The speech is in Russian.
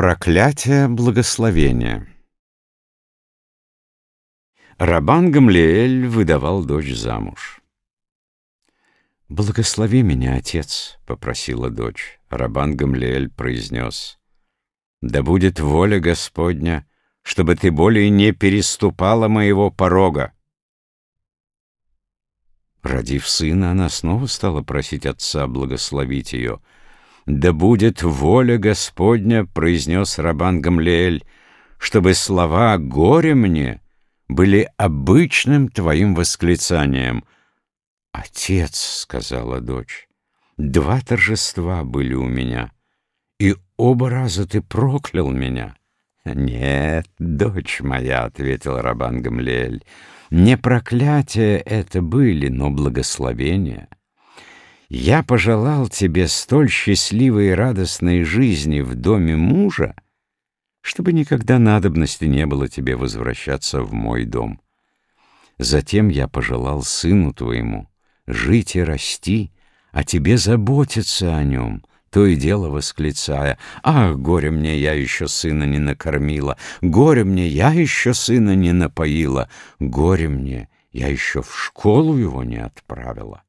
Проклятие благословения Рабан Гамлиэль выдавал дочь замуж. «Благослови меня, отец», — попросила дочь. Рабан Гамлиэль произнес. «Да будет воля Господня, чтобы ты более не переступала моего порога». Родив сына, она снова стала просить отца благословить ее. «Да будет воля Господня», — произнес Рабан Гамлиэль, «чтобы слова «горе мне» были обычным твоим восклицанием». «Отец», — сказала дочь, — «два торжества были у меня, и оба раза ты проклял меня». «Нет, дочь моя», — ответил Рабан Гамлиэль, — «не проклятия это были, но благословения». Я пожелал тебе столь счастливой и радостной жизни в доме мужа, чтобы никогда надобности не было тебе возвращаться в мой дом. Затем я пожелал сыну твоему жить и расти, а тебе заботиться о нем, то и дело восклицая, «Ах, горе мне, я еще сына не накормила! Горе мне, я еще сына не напоила! Горе мне, я еще в школу его не отправила!»